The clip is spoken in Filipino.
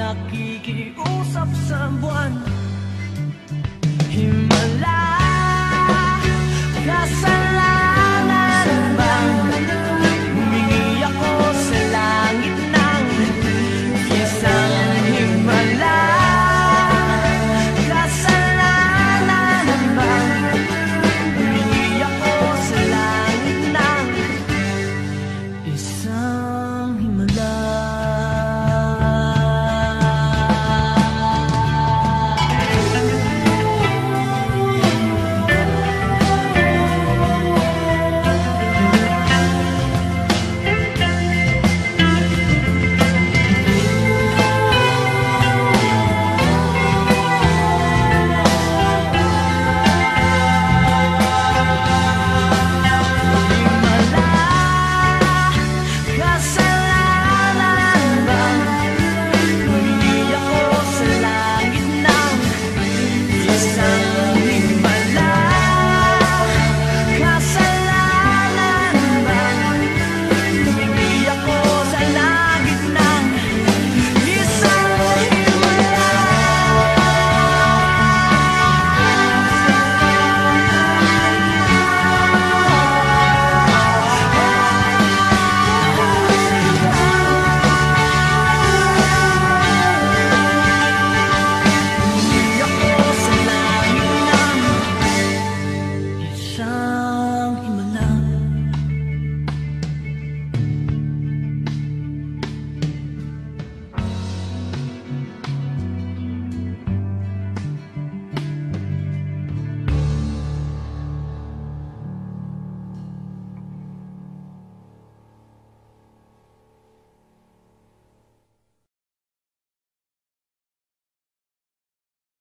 nakikiusap sa buwan. Himalaya.